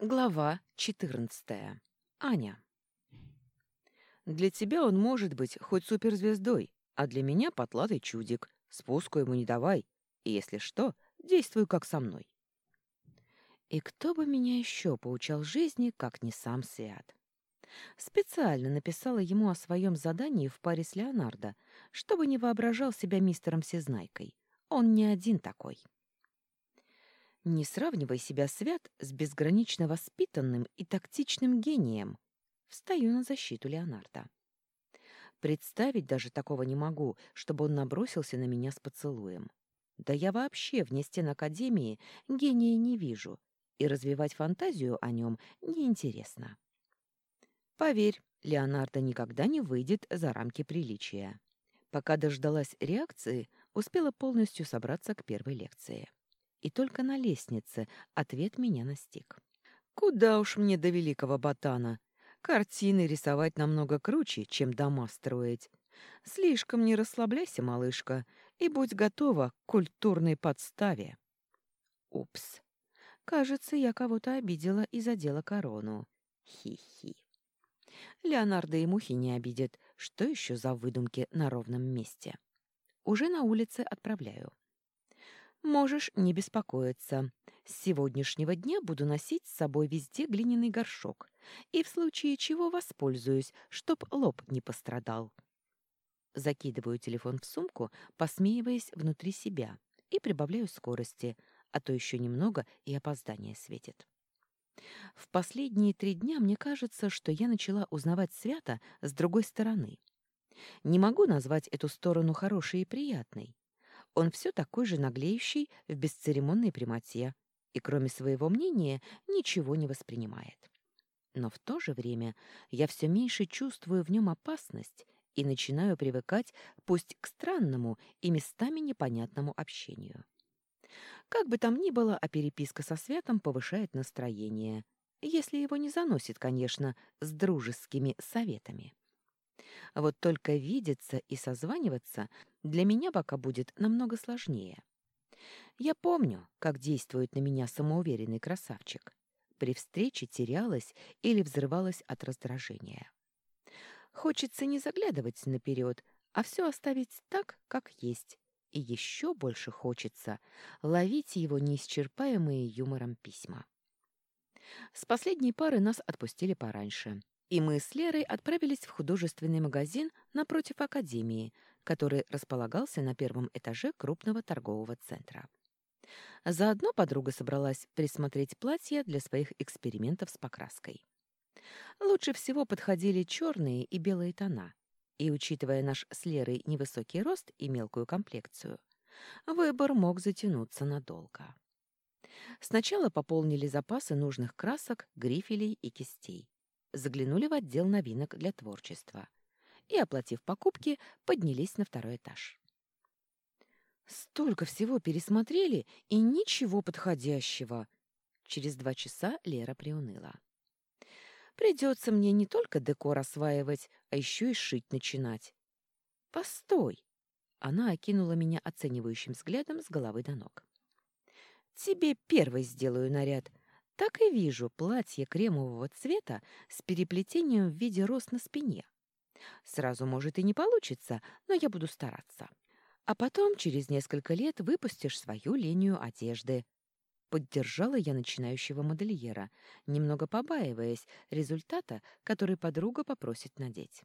Глава 14. Аня. Для тебя он может быть хоть суперзвездой, а для меня потлатый чудик. Спуску ему не давай. И если что, действуй как со мной. И кто бы меня еще поучал жизни, как не сам Свят? Специально написала ему о своем задании в паре с Леонардо, чтобы не воображал себя мистером Всезнайкой. Он не один такой. Не сравнивай себя, Свят, с безгранично воспитанным и тактичным гением. Встаю на защиту Леонарда. Представить даже такого не могу, чтобы он набросился на меня с поцелуем. Да я вообще вне стен Академии гения не вижу, и развивать фантазию о нем неинтересно. Поверь, Леонардо никогда не выйдет за рамки приличия. Пока дождалась реакции, успела полностью собраться к первой лекции и только на лестнице ответ меня настиг. «Куда уж мне до великого ботана? Картины рисовать намного круче, чем дома строить. Слишком не расслабляйся, малышка, и будь готова к культурной подставе». Упс. Кажется, я кого-то обидела и задела корону. Хи-хи. Леонардо и мухи не обидят. Что еще за выдумки на ровном месте? Уже на улице отправляю. Можешь не беспокоиться. С сегодняшнего дня буду носить с собой везде глиняный горшок и в случае чего воспользуюсь, чтоб лоб не пострадал. Закидываю телефон в сумку, посмеиваясь внутри себя, и прибавляю скорости, а то еще немного и опоздание светит. В последние три дня мне кажется, что я начала узнавать Свята с другой стороны. Не могу назвать эту сторону хорошей и приятной, он все такой же наглеющий в бесцеремонной прямоте и, кроме своего мнения, ничего не воспринимает. Но в то же время я все меньше чувствую в нем опасность и начинаю привыкать пусть к странному и местами непонятному общению. Как бы там ни было, а переписка со Святом повышает настроение, если его не заносит, конечно, с дружескими советами. Вот только видеться и созваниваться для меня пока будет намного сложнее. Я помню, как действует на меня самоуверенный красавчик. При встрече терялась или взрывалась от раздражения. Хочется не заглядывать наперед, а все оставить так, как есть. И еще больше хочется ловить его неисчерпаемые юмором письма. С последней пары нас отпустили пораньше, и мы с Лерой отправились в художественный магазин напротив академии, который располагался на первом этаже крупного торгового центра. Заодно подруга собралась присмотреть платья для своих экспериментов с покраской. Лучше всего подходили черные и белые тона, и, учитывая наш с Лерой невысокий рост и мелкую комплекцию, выбор мог затянуться надолго. Сначала пополнили запасы нужных красок, грифелей и кистей заглянули в отдел новинок для творчества и, оплатив покупки, поднялись на второй этаж. Столько всего пересмотрели и ничего подходящего. Через два часа Лера приуныла. Придется мне не только декор осваивать, а еще и шить начинать. Постой! Она окинула меня оценивающим взглядом с головы до ног. Тебе первой сделаю наряд, так и вижу платье кремового цвета с переплетением в виде роз на спине. Сразу, может, и не получится, но я буду стараться. А потом, через несколько лет, выпустишь свою линию одежды. Поддержала я начинающего модельера, немного побаиваясь результата, который подруга попросит надеть.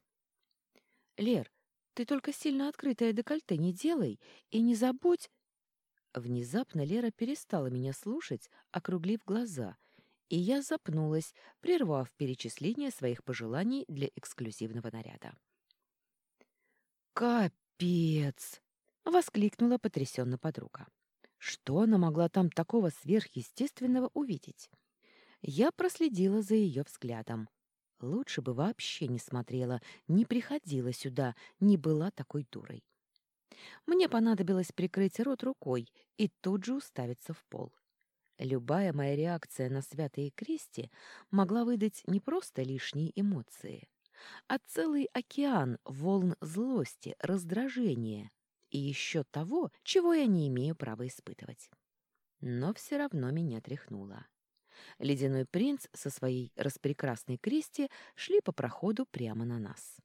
«Лер, ты только сильно открытое декольте не делай и не забудь...» Внезапно Лера перестала меня слушать, округлив глаза, и я запнулась, прервав перечисление своих пожеланий для эксклюзивного наряда. «Капец!» — воскликнула потрясенно подруга. Что она могла там такого сверхъестественного увидеть? Я проследила за ее взглядом. Лучше бы вообще не смотрела, не приходила сюда, не была такой дурой. Мне понадобилось прикрыть рот рукой и тут же уставиться в пол. Любая моя реакция на святые крести могла выдать не просто лишние эмоции, а целый океан волн злости, раздражения и еще того, чего я не имею права испытывать. Но все равно меня тряхнуло. Ледяной принц со своей распрекрасной крести шли по проходу прямо на нас.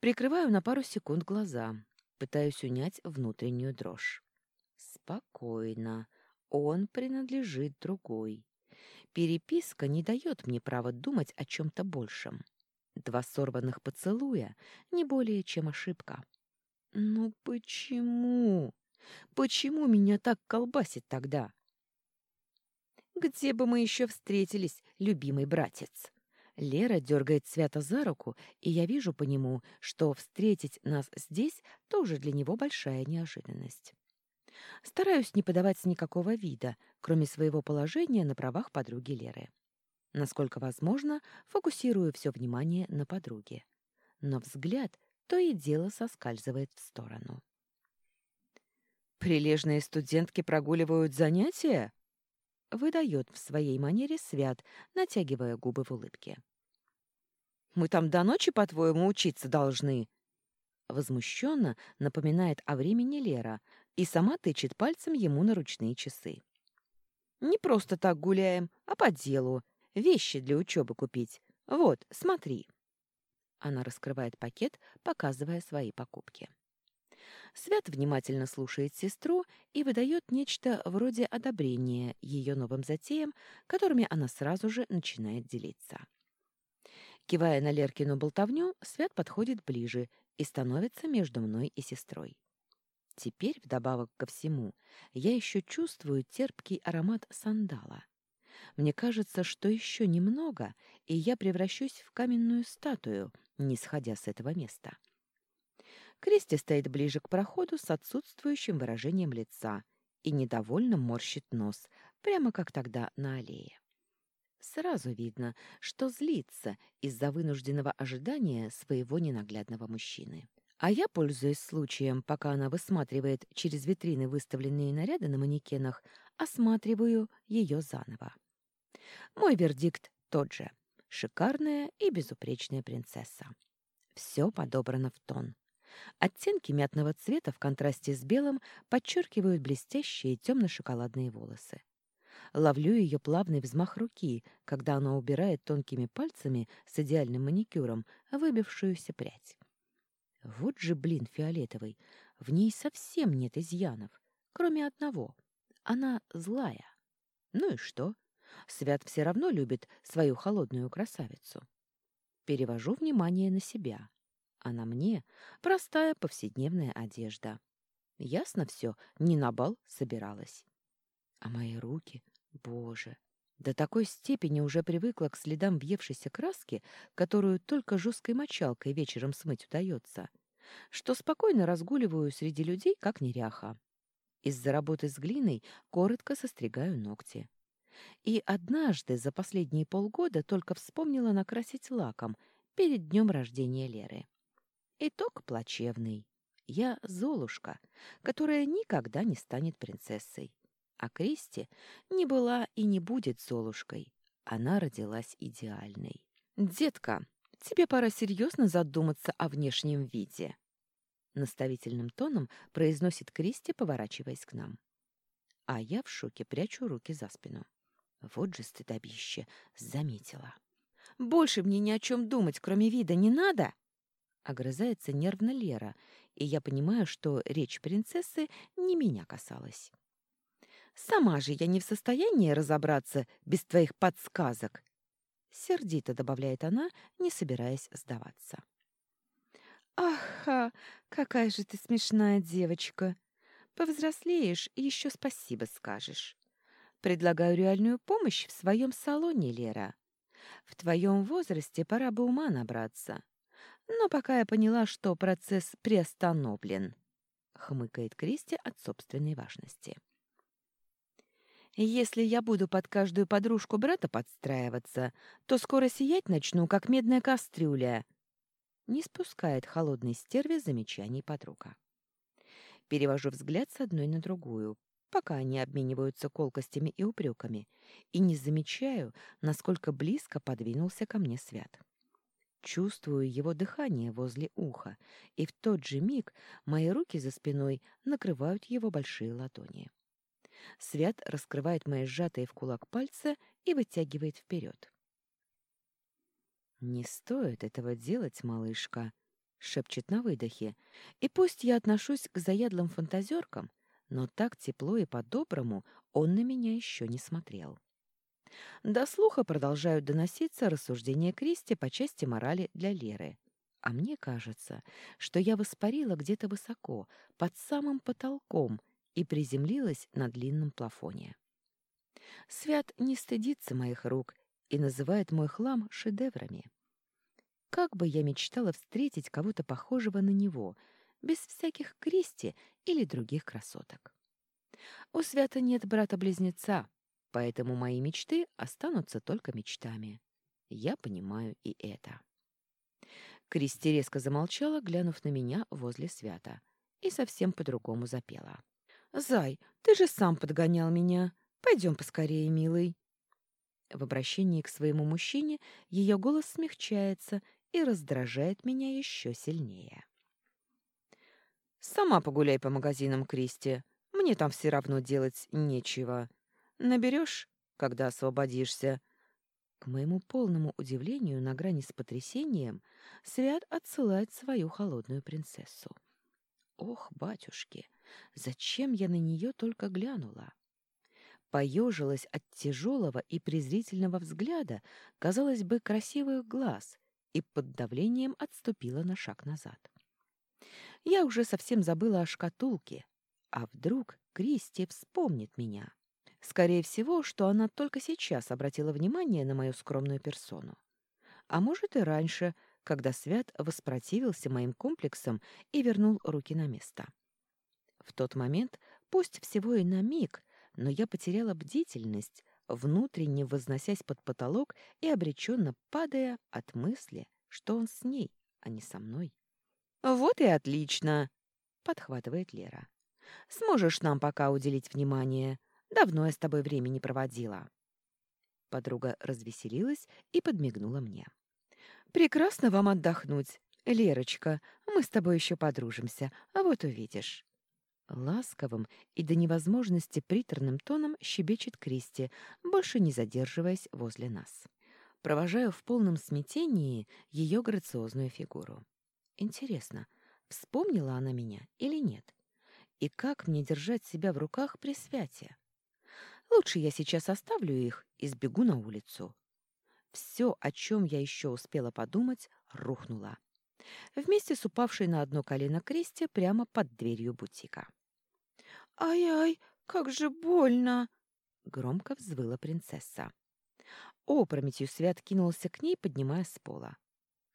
Прикрываю на пару секунд глаза, пытаюсь унять внутреннюю дрожь. Спокойно. Он принадлежит другой. Переписка не дает мне права думать о чем-то большем. Два сорванных поцелуя — не более чем ошибка. Ну почему? Почему меня так колбасит тогда? Где бы мы еще встретились, любимый братец? Лера дергает Свята за руку, и я вижу по нему, что встретить нас здесь тоже для него большая неожиданность. Стараюсь не подавать никакого вида, кроме своего положения на правах подруги Леры. Насколько возможно, фокусирую все внимание на подруге. Но взгляд то и дело соскальзывает в сторону. «Прилежные студентки прогуливают занятия?» выдает в своей манере Свят, натягивая губы в улыбке. «Мы там до ночи, по-твоему, учиться должны?» Возмущенно напоминает о времени Лера и сама тычет пальцем ему на ручные часы. «Не просто так гуляем, а по делу. Вещи для учебы купить. Вот, смотри». Она раскрывает пакет, показывая свои покупки. Свят внимательно слушает сестру и выдает нечто вроде одобрения ее новым затеям, которыми она сразу же начинает делиться. Кивая на Леркину болтовню, Свят подходит ближе и становится между мной и сестрой. Теперь, вдобавок ко всему, я еще чувствую терпкий аромат сандала. Мне кажется, что еще немного, и я превращусь в каменную статую, не сходя с этого места. Кристи стоит ближе к проходу с отсутствующим выражением лица и недовольно морщит нос, прямо как тогда на аллее. Сразу видно, что злится из-за вынужденного ожидания своего ненаглядного мужчины. А я, пользуясь случаем, пока она высматривает через витрины выставленные наряды на манекенах, осматриваю ее заново. Мой вердикт тот же. Шикарная и безупречная принцесса. Все подобрано в тон. Оттенки мятного цвета в контрасте с белым подчеркивают блестящие темно-шоколадные волосы. Ловлю ее плавный взмах руки, когда она убирает тонкими пальцами с идеальным маникюром выбившуюся прядь. Вот же, блин, фиолетовый, в ней совсем нет изъянов, кроме одного. Она злая. Ну и что? Свят все равно любит свою холодную красавицу. Перевожу внимание на себя а на мне простая повседневная одежда. Ясно все, не на бал собиралась. А мои руки, боже, до такой степени уже привыкла к следам въевшейся краски, которую только жесткой мочалкой вечером смыть удается, что спокойно разгуливаю среди людей, как неряха. Из-за работы с глиной коротко состригаю ногти. И однажды за последние полгода только вспомнила накрасить лаком перед днем рождения Леры. Итог плачевный. Я Золушка, которая никогда не станет принцессой. А Кристи не была и не будет Золушкой. Она родилась идеальной. «Детка, тебе пора серьезно задуматься о внешнем виде», наставительным тоном произносит Кристи, поворачиваясь к нам. А я в шоке прячу руки за спину. Вот же стыдобище, заметила. «Больше мне ни о чем думать, кроме вида, не надо!» Огрызается нервно Лера, и я понимаю, что речь принцессы не меня касалась. «Сама же я не в состоянии разобраться без твоих подсказок», — сердито добавляет она, не собираясь сдаваться. «Аха, какая же ты смешная девочка! Повзрослеешь и еще спасибо скажешь. Предлагаю реальную помощь в своем салоне, Лера. В твоем возрасте пора бы ума набраться. Но пока я поняла, что процесс приостановлен, хмыкает Кристи от собственной важности. Если я буду под каждую подружку брата подстраиваться, то скоро сиять начну, как медная кастрюля. Не спускает холодной стерви замечаний подруга. Перевожу взгляд с одной на другую, пока они обмениваются колкостями и упреками, и не замечаю, насколько близко подвинулся ко мне Свят. Чувствую его дыхание возле уха, и в тот же миг мои руки за спиной накрывают его большие ладони. Свят раскрывает мои сжатые в кулак пальцы и вытягивает вперед. «Не стоит этого делать, малышка», — шепчет на выдохе. «И пусть я отношусь к заядлым фантазеркам, но так тепло и по-доброму он на меня еще не смотрел». До слуха продолжают доноситься рассуждения Кристи по части морали для Леры. А мне кажется, что я воспарила где-то высоко, под самым потолком, и приземлилась на длинном плафоне. Свят не стыдится моих рук и называет мой хлам шедеврами. Как бы я мечтала встретить кого-то похожего на него, без всяких Кристи или других красоток. У Свята нет брата-близнеца, поэтому мои мечты останутся только мечтами. Я понимаю и это. Кристи резко замолчала, глянув на меня возле Свята, и совсем по-другому запела. «Зай, ты же сам подгонял меня. Пойдем поскорее, милый». В обращении к своему мужчине ее голос смягчается и раздражает меня еще сильнее. «Сама погуляй по магазинам, Кристи. Мне там все равно делать нечего. Наберешь, когда освободишься». К моему полному удивлению, на грани с потрясением, Свят отсылает свою холодную принцессу. Ох, батюшки, зачем я на нее только глянула? Поежилась от тяжелого и презрительного взгляда, казалось бы, красивых глаз, и под давлением отступила на шаг назад. Я уже совсем забыла о шкатулке, а вдруг Кристи вспомнит меня. Скорее всего, что она только сейчас обратила внимание на мою скромную персону. А может и раньше, когда Свят воспротивился моим комплексам и вернул руки на место. В тот момент, пусть всего и на миг, но я потеряла бдительность, внутренне возносясь под потолок и обреченно падая от мысли, что он с ней, а не со мной. «Вот и отлично!» — подхватывает Лера. «Сможешь нам пока уделить внимание. Давно я с тобой время не проводила». Подруга развеселилась и подмигнула мне. «Прекрасно вам отдохнуть. Лерочка, мы с тобой еще подружимся, а вот увидишь». Ласковым и до невозможности приторным тоном щебечет Кристи, больше не задерживаясь возле нас. Провожаю в полном смятении ее грациозную фигуру. Интересно, вспомнила она меня или нет? И как мне держать себя в руках при святе? Лучше я сейчас оставлю их и сбегу на улицу. Все, о чем я еще успела подумать, рухнуло. Вместе с упавшей на одно колено Кристи прямо под дверью бутика. «Ай-ай, как же больно!» — громко взвыла принцесса. Опрометью Свят кинулся к ней, поднимая с пола.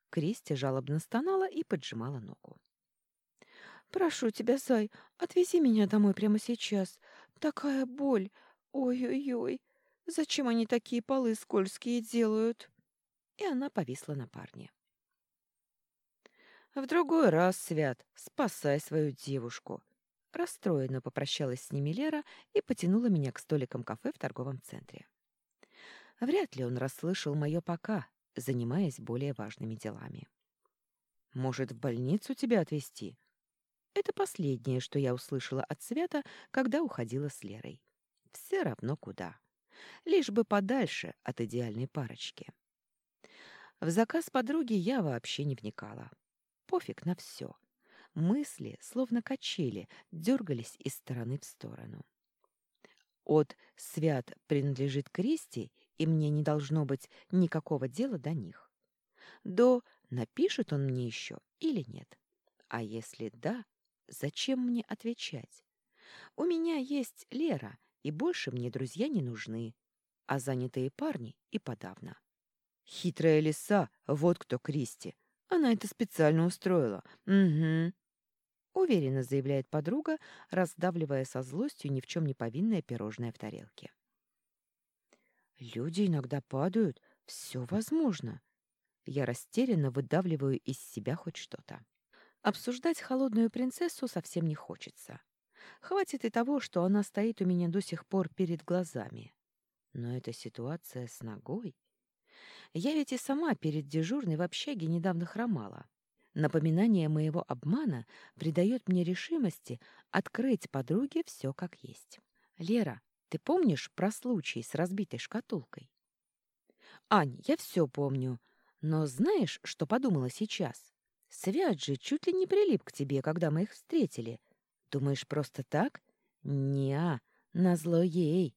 Кристи жалобно стонала и поджимала ногу. «Прошу тебя, Зай, отвези меня домой прямо сейчас. Такая боль! Ой-ой-ой! Зачем они такие полы скользкие делают?» И она повисла на парне. «В другой раз, Свят, спасай свою девушку!» Расстроенно попрощалась с ними Лера и потянула меня к столикам кафе в торговом центре. Вряд ли он расслышал мое «пока», занимаясь более важными делами. «Может, в больницу тебя отвезти?» Это последнее, что я услышала от Свята, когда уходила с Лерой. Все равно куда. Лишь бы подальше от идеальной парочки. В заказ подруги я вообще не вникала. Пофиг на все. Мысли, словно качели, дергались из стороны в сторону. От «свят принадлежит Кристи» и мне не должно быть никакого дела до них. До «напишет он мне еще или нет?» А если да, зачем мне отвечать? У меня есть Лера, и больше мне друзья не нужны, а занятые парни и подавно. Хитрая лиса, вот кто Кристи. Она это специально устроила. Угу. Уверенно заявляет подруга, раздавливая со злостью ни в чем не повинное пирожное в тарелке. Люди иногда падают, все возможно. Я растерянно выдавливаю из себя хоть что-то. Обсуждать холодную принцессу совсем не хочется. Хватит и того, что она стоит у меня до сих пор перед глазами. Но эта ситуация с ногой... Я ведь и сама перед дежурной в общаге недавно хромала. Напоминание моего обмана придает мне решимости открыть подруге все как есть. Лера, ты помнишь про случай с разбитой шкатулкой? Ань, я все помню. Но знаешь, что подумала сейчас? Свят же чуть ли не прилип к тебе, когда мы их встретили. Думаешь, просто так? Неа, назло ей.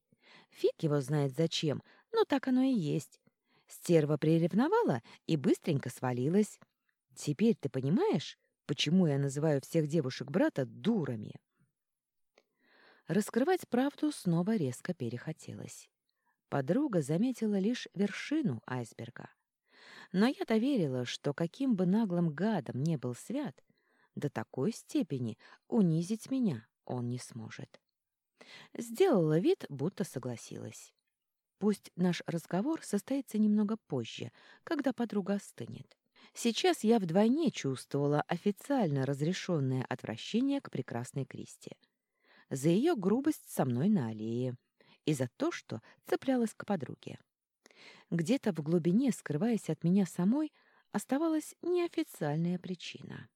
Фиг его знает зачем, но так оно и есть. Стерва приревновала и быстренько свалилась. Теперь ты понимаешь, почему я называю всех девушек брата дурами? Раскрывать правду снова резко перехотелось. Подруга заметила лишь вершину айсберга. Но я доверила, что каким бы наглым гадом не был свят, до такой степени унизить меня он не сможет. Сделала вид, будто согласилась. Пусть наш разговор состоится немного позже, когда подруга остынет. Сейчас я вдвойне чувствовала официально разрешенное отвращение к прекрасной Кристи. За ее грубость со мной на аллее и за то, что цеплялась к подруге. Где-то в глубине, скрываясь от меня самой, оставалась неофициальная причина.